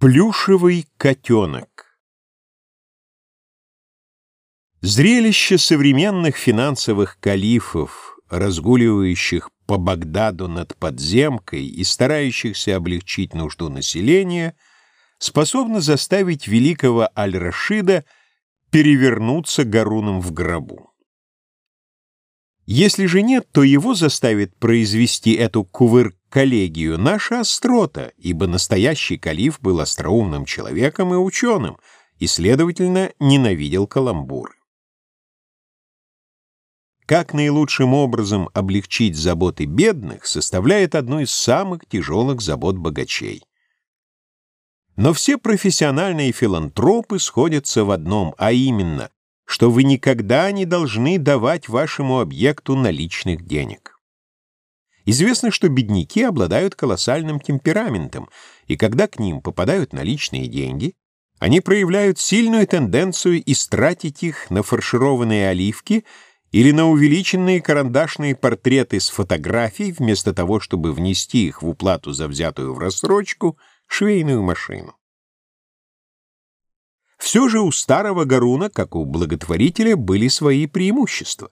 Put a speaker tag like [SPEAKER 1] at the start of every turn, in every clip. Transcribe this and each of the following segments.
[SPEAKER 1] Плюшевый котенок Зрелище современных финансовых калифов, разгуливающих по Багдаду над подземкой и старающихся облегчить нужду населения, способно заставить великого Аль-Рашида перевернуться горуном в гробу. Если же нет, то его заставит произвести эту кувырк коллегию наша острота, ибо настоящий калиф был остроумным человеком и ученым, и, следовательно, ненавидел каламбуры. Как наилучшим образом облегчить заботы бедных, составляет одну из самых тяжелых забот богачей. Но все профессиональные филантропы сходятся в одном, а именно, что вы никогда не должны давать вашему объекту наличных денег. Известно, что бедняки обладают колоссальным темпераментом, и когда к ним попадают наличные деньги, они проявляют сильную тенденцию истратить их на фаршированные оливки или на увеличенные карандашные портреты с фотографий, вместо того, чтобы внести их в уплату за взятую в рассрочку швейную машину. Все же у старого Гаруна, как у благотворителя, были свои преимущества.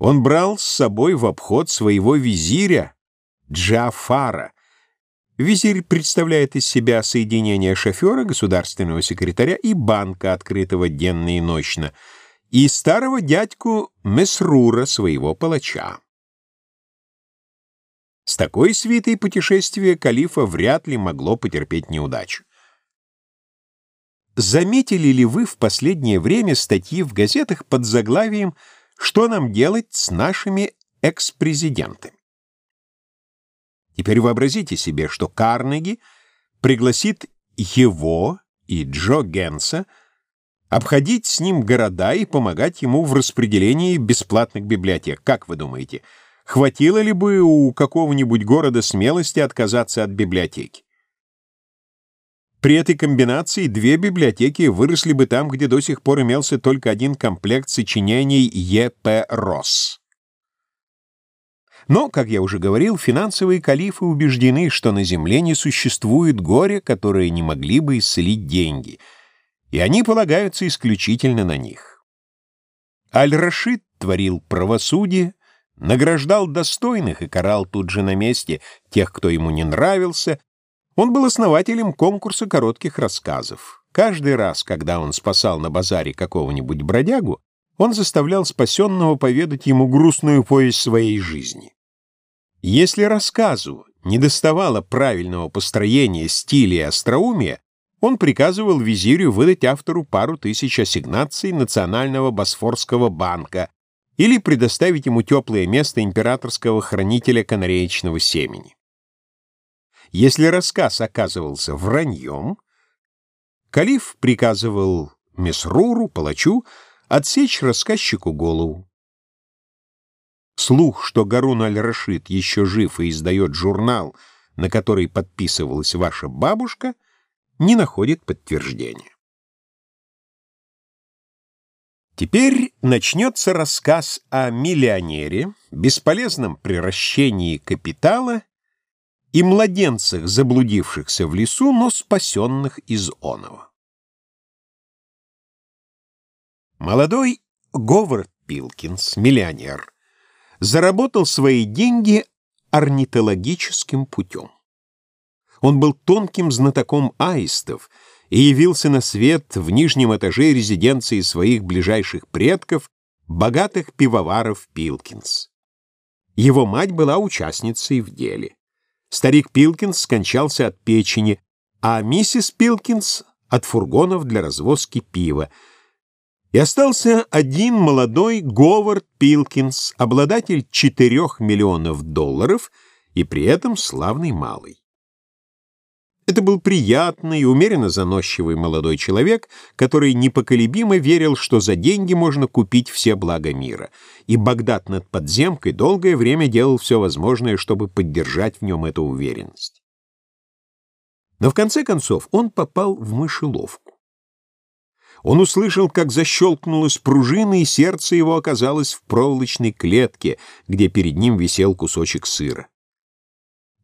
[SPEAKER 1] Он брал с собой в обход своего визиря Джафара. Визирь представляет из себя соединение шофера, государственного секретаря и банка, открытого денно и ночно, и старого дядьку Месрура, своего палача. С такой свитой путешествие калифа вряд ли могло потерпеть неудачу. Заметили ли вы в последнее время статьи в газетах под заглавием «Связь»? Что нам делать с нашими экс-президентами? Теперь вообразите себе, что Карнеги пригласит его и Джо Генса обходить с ним города и помогать ему в распределении бесплатных библиотек. Как вы думаете, хватило ли бы у какого-нибудь города смелости отказаться от библиотеки? При этой комбинации две библиотеки выросли бы там, где до сих пор имелся только один комплект сочинений Е.П. Росс. Но, как я уже говорил, финансовые калифы убеждены, что на земле не существует горя, которое не могли бы исцелить деньги, и они полагаются исключительно на них. Аль-Рашид творил правосудие, награждал достойных и карал тут же на месте тех, кто ему не нравился, он был основателем конкурса коротких рассказов. Каждый раз, когда он спасал на базаре какого-нибудь бродягу, он заставлял спасенного поведать ему грустную повесть своей жизни. Если рассказу недоставало правильного построения, стиля и остроумия, он приказывал визирю выдать автору пару тысяч ассигнаций Национального Босфорского банка или предоставить ему теплое место императорского хранителя канареечного семени. Если рассказ оказывался враньем, калиф приказывал Месруру, палачу, отсечь рассказчику голову. Слух, что Гарун аль-Рашид еще жив и издает журнал, на который подписывалась ваша бабушка, не находит подтверждения. Теперь начнется рассказ о миллионере, бесполезном приращении капитала и младенцах, заблудившихся в лесу, но спасенных из оного. Молодой Говард Пилкинс, миллионер, заработал свои деньги орнитологическим путем. Он был тонким знатоком аистов и явился на свет в нижнем этаже резиденции своих ближайших предков, богатых пивоваров Пилкинс. Его мать была участницей в деле. Старик Пилкинс скончался от печени, а миссис Пилкинс — от фургонов для развозки пива. И остался один молодой Говард Пилкинс, обладатель четырех миллионов долларов и при этом славный малый. Это был приятный, умеренно заносчивый молодой человек, который непоколебимо верил, что за деньги можно купить все блага мира. И Багдад над подземкой долгое время делал все возможное, чтобы поддержать в нем эту уверенность. Но в конце концов он попал в мышеловку. Он услышал, как защелкнулась пружина, и сердце его оказалось в проволочной клетке, где перед ним висел кусочек сыра.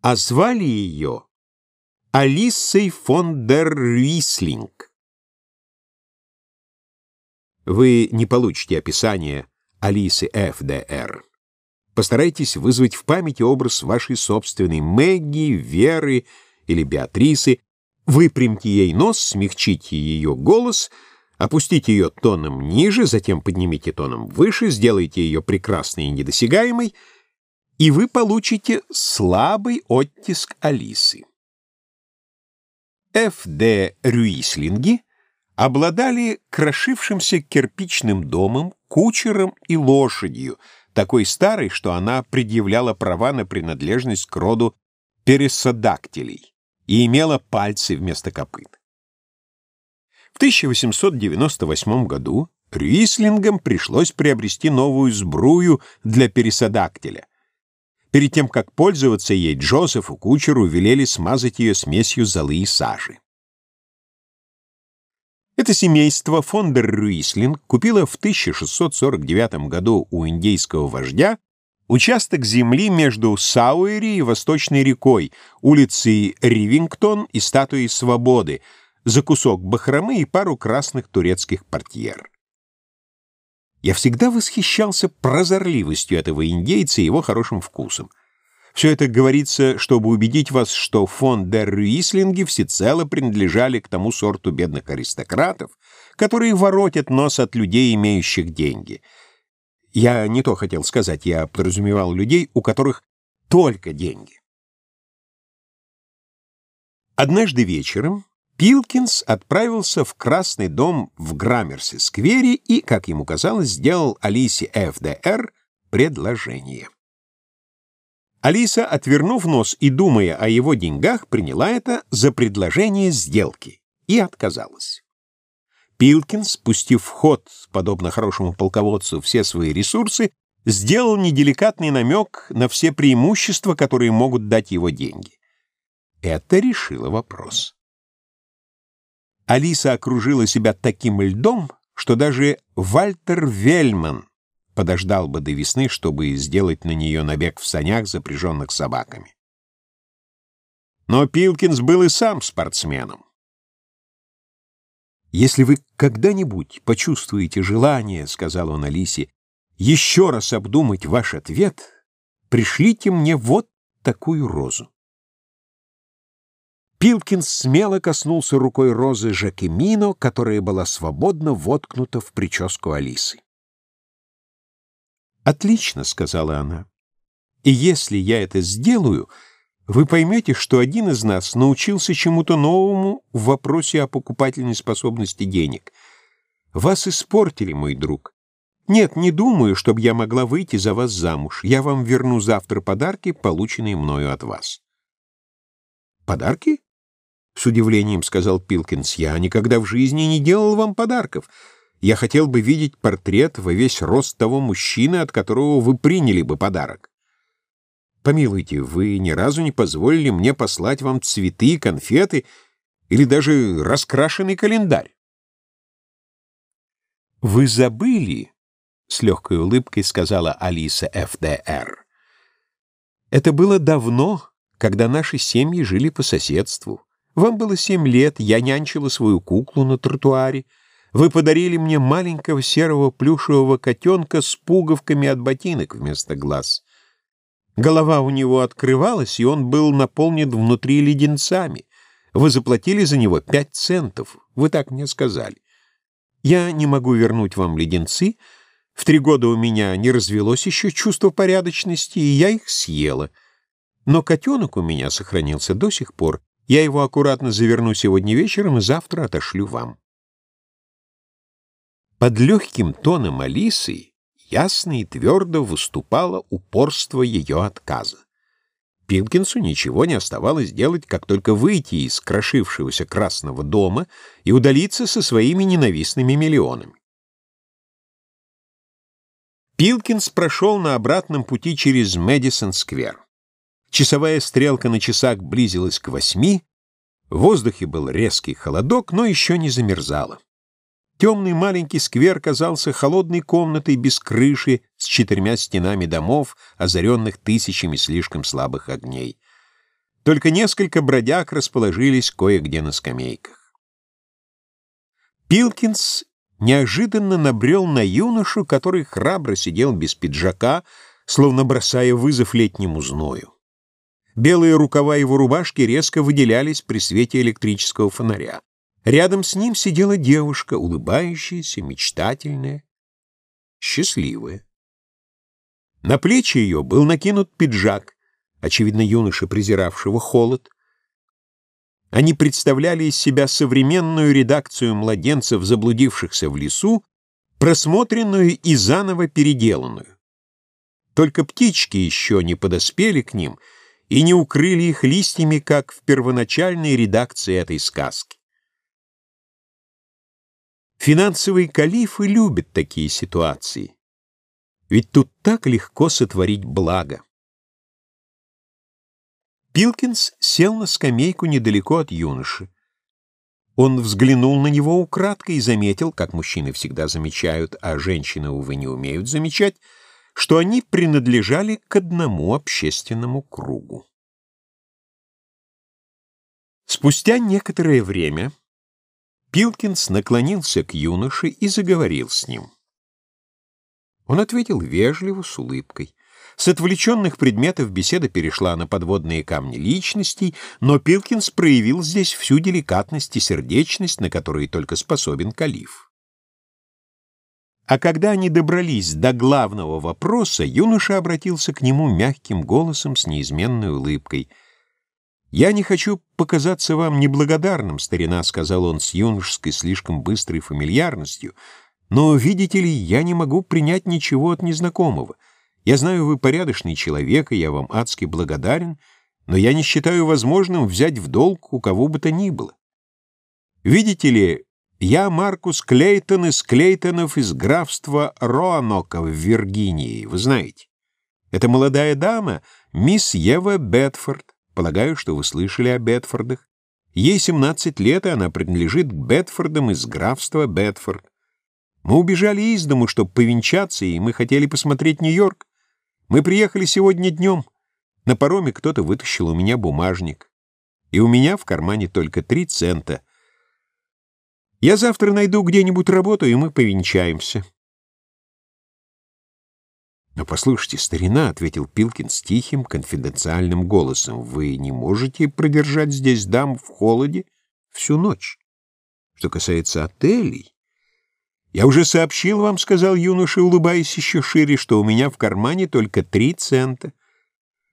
[SPEAKER 1] А звали ее Алисой фон дер Рислинг. Вы не получите описание Алисы ФДР. Постарайтесь вызвать в памяти образ вашей собственной Мэгги, Веры или Беатрисы. Выпрямьте ей нос, смягчите ее голос, опустите ее тоном ниже, затем поднимите тоном выше, сделайте ее прекрасной и недосягаемой, и вы получите слабый оттиск Алисы. Ф.Д. Рюислинги обладали крошившимся кирпичным домом, кучером и лошадью, такой старой, что она предъявляла права на принадлежность к роду пересодактилей и имела пальцы вместо копыт. В 1898 году Рюислингам пришлось приобрести новую сбрую для пересодактиля. Перед тем, как пользоваться ей, Джозефу Кучеру велели смазать ее смесью золы и сажи. Это семейство фон дер купило в 1649 году у индейского вождя участок земли между Сауэри и Восточной рекой, улицей Ривингтон и статуей Свободы, за кусок бахромы и пару красных турецких портьер. Я всегда восхищался прозорливостью этого индейца и его хорошим вкусом. Все это говорится, чтобы убедить вас, что фон дер Рюислинги всецело принадлежали к тому сорту бедных аристократов, которые воротят нос от людей, имеющих деньги. Я не то хотел сказать, я подразумевал людей, у которых только деньги. Однажды вечером Пилкинс отправился в Красный дом в Граммерсе-сквере и, как ему казалось, сделал Алисе ФДР предложение. Алиса, отвернув нос и думая о его деньгах, приняла это за предложение сделки и отказалась. Пилкин, спустив в ход, подобно хорошему полководцу, все свои ресурсы, сделал неделикатный намек на все преимущества, которые могут дать его деньги. Это решило вопрос. Алиса окружила себя таким льдом, что даже Вальтер Вельман подождал бы до весны, чтобы сделать на нее набег в санях, запряженных собаками. Но Пилкинс был и сам спортсменом. «Если вы когда-нибудь почувствуете желание, — сказал он Алисе, — еще раз обдумать ваш ответ, пришлите мне вот такую розу». Пилкинс смело коснулся рукой розы Жакемино, которая была свободно воткнута в прическу Алисы. «Отлично», — сказала она. «И если я это сделаю, вы поймете, что один из нас научился чему-то новому в вопросе о покупательной способности денег. Вас испортили, мой друг. Нет, не думаю, чтобы я могла выйти за вас замуж. Я вам верну завтра подарки, полученные мною от вас». «Подарки?» — с удивлением сказал Пилкинс. «Я никогда в жизни не делал вам подарков». Я хотел бы видеть портрет во весь рост того мужчины, от которого вы приняли бы подарок. Помилуйте, вы ни разу не позволили мне послать вам цветы, конфеты или даже раскрашенный календарь. «Вы забыли», — с легкой улыбкой сказала Алиса ФДР. «Это было давно, когда наши семьи жили по соседству. Вам было семь лет, я нянчила свою куклу на тротуаре. Вы подарили мне маленького серого плюшевого котенка с пуговками от ботинок вместо глаз. Голова у него открывалась, и он был наполнен внутри леденцами. Вы заплатили за него пять центов. Вы так мне сказали. Я не могу вернуть вам леденцы. В три года у меня не развелось еще чувство порядочности, и я их съела. Но котенок у меня сохранился до сих пор. Я его аккуратно заверну сегодня вечером и завтра отошлю вам. Под легким тоном Алисы ясно и твердо выступало упорство ее отказа. Пилкинсу ничего не оставалось делать, как только выйти из крошившегося красного дома и удалиться со своими ненавистными миллионами. Пилкинс прошел на обратном пути через Мэдисон-сквер. Часовая стрелка на часах близилась к восьми, в воздухе был резкий холодок, но еще не замерзало. Темный маленький сквер казался холодной комнатой без крыши с четырьмя стенами домов, озаренных тысячами слишком слабых огней. Только несколько бродяг расположились кое-где на скамейках. Пилкинс неожиданно набрел на юношу, который храбро сидел без пиджака, словно бросая вызов летнему зною. Белые рукава его рубашки резко выделялись при свете электрического фонаря. Рядом с ним сидела девушка, улыбающаяся, мечтательная, счастливая. На плечи ее был накинут пиджак, очевидно, юноша, презиравшего холод. Они представляли из себя современную редакцию младенцев, заблудившихся в лесу, просмотренную и заново переделанную. Только птички еще не подоспели к ним и не укрыли их листьями, как в первоначальной редакции этой сказки. Финансовые калифы любят такие ситуации. Ведь тут так легко сотворить благо. Пилкинс сел на скамейку недалеко от юноши. Он взглянул на него украдкой и заметил, как мужчины всегда замечают, а женщины, увы, не умеют замечать, что они принадлежали к одному общественному кругу. Спустя некоторое время Пилкинс наклонился к юноше и заговорил с ним. Он ответил вежливо, с улыбкой. С отвлеченных предметов беседа перешла на подводные камни личностей, но Пилкинс проявил здесь всю деликатность и сердечность, на которые только способен калиф. А когда они добрались до главного вопроса, юноша обратился к нему мягким голосом с неизменной улыбкой. «Я не хочу показаться вам неблагодарным, старина», — сказал он с юношеской слишком быстрой фамильярностью — но, видите ли, я не могу принять ничего от незнакомого. Я знаю, вы порядочный человек, и я вам адски благодарен, но я не считаю возможным взять в долг у кого бы то ни было. Видите ли, я Маркус Клейтон из Клейтонов из графства Роанока в Виргинии, вы знаете. Это молодая дама, мисс Ева Бетфорд. Полагаю, что вы слышали о Бетфордах. Ей 17 лет, и она принадлежит к Бетфордам из графства Бетфорд. Мы убежали из дому, чтобы повенчаться, и мы хотели посмотреть Нью-Йорк. Мы приехали сегодня днем. На пароме кто-то вытащил у меня бумажник. И у меня в кармане только три цента. Я завтра найду где-нибудь работу, и мы повенчаемся. «Но послушайте, старина», — ответил Пилкин с тихим, конфиденциальным голосом, «вы не можете продержать здесь дам в холоде всю ночь. Что касается отелей...» «Я уже сообщил вам, — сказал юноша, улыбаясь еще шире, — что у меня в кармане только три цента.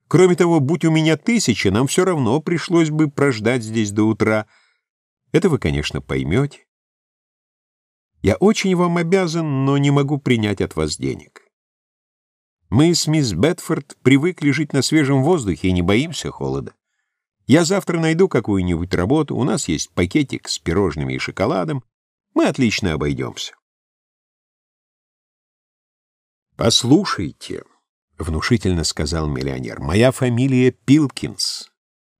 [SPEAKER 1] Кроме того, будь у меня тысяча, нам все равно пришлось бы прождать здесь до утра. Это вы, конечно, поймете. Я очень вам обязан, но не могу принять от вас денег. Мы с мисс Бетфорд привыкли жить на свежем воздухе и не боимся холода. Я завтра найду какую-нибудь работу, у нас есть пакетик с пирожными и шоколадом, мы отлично обойдемся. «Послушайте», — внушительно сказал миллионер, — «моя фамилия Пилкинс,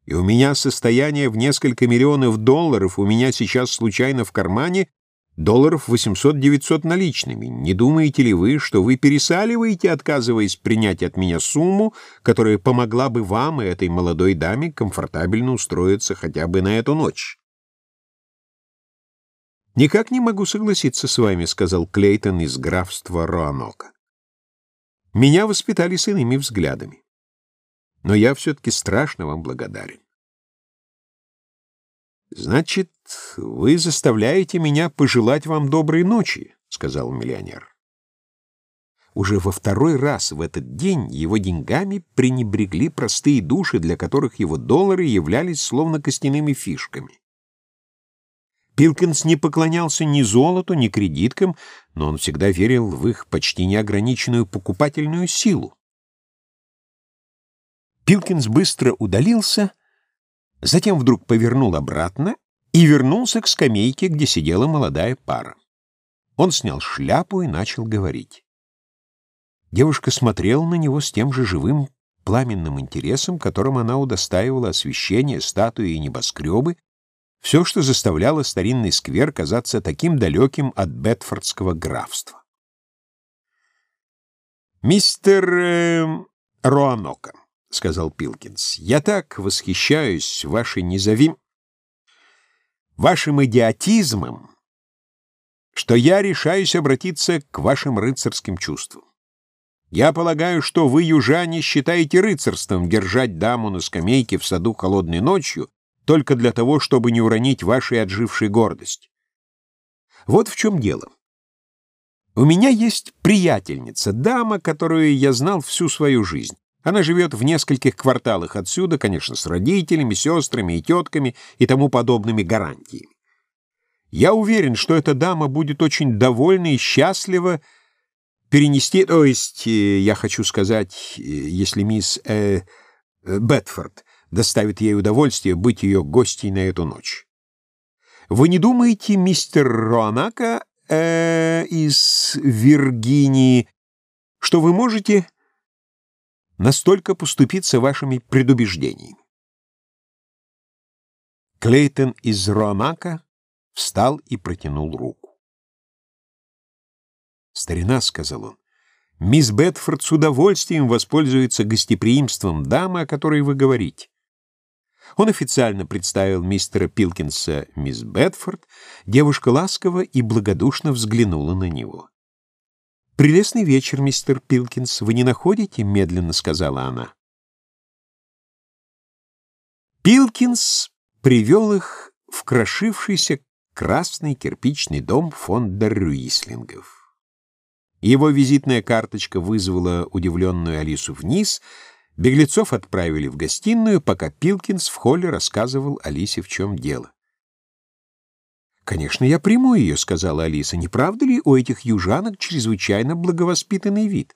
[SPEAKER 1] и у меня состояние в несколько миллионов долларов, у меня сейчас случайно в кармане долларов 800-900 наличными. Не думаете ли вы, что вы пересаливаете, отказываясь принять от меня сумму, которая помогла бы вам и этой молодой даме комфортабельно устроиться хотя бы на эту ночь?» «Никак не могу согласиться с вами», — сказал Клейтон из графства Роанока. Меня воспитали с иными взглядами. Но я все-таки страшно вам благодарен. «Значит, вы заставляете меня пожелать вам доброй ночи», — сказал миллионер. Уже во второй раз в этот день его деньгами пренебрегли простые души, для которых его доллары являлись словно костяными фишками. Пилкинс не поклонялся ни золоту, ни кредиткам, но он всегда верил в их почти неограниченную покупательную силу. Пилкинс быстро удалился, затем вдруг повернул обратно и вернулся к скамейке, где сидела молодая пара. Он снял шляпу и начал говорить. Девушка смотрела на него с тем же живым пламенным интересом, которым она удостаивала освещения, статуи и небоскребы, все, что заставляло старинный сквер казаться таким далеким от Бетфордского графства. «Мистер э, Роанока», — сказал Пилкинс. «Я так восхищаюсь вашей незавим... вашим идиотизмом, что я решаюсь обратиться к вашим рыцарским чувствам. Я полагаю, что вы, южане, считаете рыцарством держать даму на скамейке в саду холодной ночью только для того, чтобы не уронить вашей отжившей гордость. Вот в чем дело. У меня есть приятельница, дама, которую я знал всю свою жизнь. Она живет в нескольких кварталах отсюда, конечно, с родителями, сестрами и тетками и тому подобными гарантиями. Я уверен, что эта дама будет очень довольна и счастлива перенести, то есть, э, я хочу сказать, э, если мисс э, э, Бетфорд доставит ей удовольствие быть ее гостьей на эту ночь. Вы не думаете, мистер Роанака э, из Виргинии, что вы можете настолько поступиться вашими предубеждениями? Клейтон из Роанака встал и протянул руку. «Старина», — сказал он, — «мисс Бетфорд с удовольствием воспользуется гостеприимством дамы, о которой вы говорите. Он официально представил мистера Пилкинса мисс Бетфорд, девушка ласково и благодушно взглянула на него. «Прелестный вечер, мистер Пилкинс, вы не находите?» — медленно сказала она. Пилкинс привел их в крошившийся красный кирпичный дом фонда Рюислингов. Его визитная карточка вызвала удивленную Алису вниз — Беглецов отправили в гостиную, пока Пилкинс в холле рассказывал Алисе, в чем дело. «Конечно, я приму ее», — сказала Алиса. «Не правда ли у этих южанок чрезвычайно благовоспитанный вид?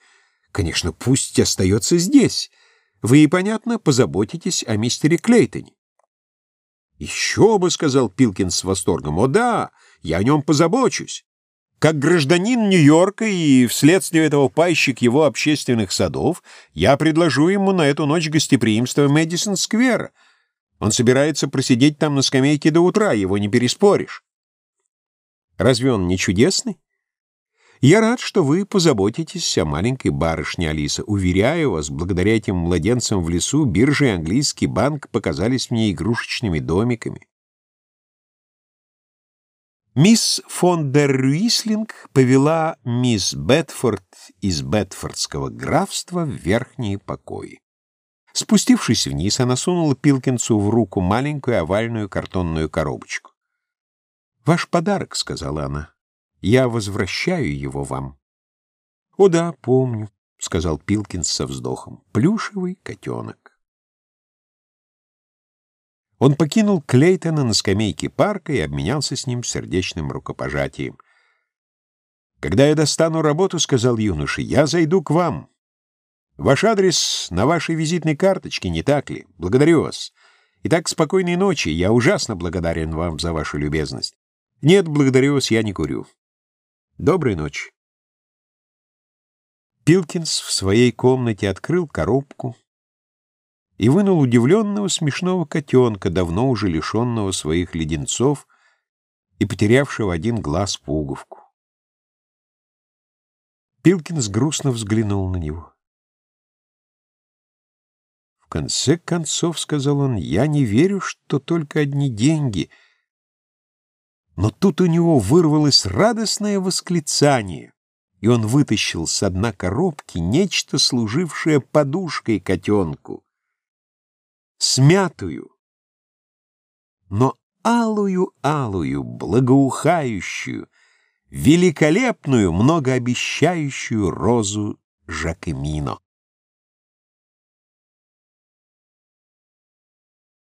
[SPEAKER 1] Конечно, пусть остается здесь. Вы, понятно, позаботитесь о мистере Клейтоне». «Еще бы», — сказал Пилкинс с восторгом. «О да, я о нем позабочусь». Как гражданин Нью-Йорка и вследствие этого пайщик его общественных садов, я предложу ему на эту ночь гостеприимство Мэдисон-сквера. Он собирается просидеть там на скамейке до утра, его не переспоришь. Разве он не чудесный? Я рад, что вы позаботитесь о маленькой барышне Алиса. Уверяю вас, благодаря этим младенцам в лесу биржа и английский банк показались мне игрушечными домиками. Мисс фон дер Рюислинг повела мисс Бетфорд из Бетфордского графства в верхние покои. Спустившись вниз, она сунула Пилкинсу в руку маленькую овальную картонную коробочку. «Ваш подарок», — сказала она. «Я возвращаю его вам». «О да, помню», — сказал Пилкинс со вздохом. «Плюшевый котенок». Он покинул Клейтона на скамейке парка и обменялся с ним сердечным рукопожатием. «Когда я достану работу, — сказал юноша, — я зайду к вам. Ваш адрес на вашей визитной карточке, не так ли? Благодарю вас. Итак, спокойной ночи. Я ужасно благодарен вам за вашу любезность. Нет, благодарю вас, я не курю. Доброй ночи». Пилкинс в своей комнате открыл коробку, и вынул удивленного смешного котенка, давно уже лишенного своих леденцов и потерявшего один глаз пуговку. Пилкинс грустно взглянул на него. «В конце концов, — сказал он, — я не верю, что только одни деньги». Но тут у него вырвалось радостное восклицание, и он вытащил с дна коробки нечто, служившее подушкой котенку смятую, но алую-алую, благоухающую, великолепную, многообещающую розу Жакемино.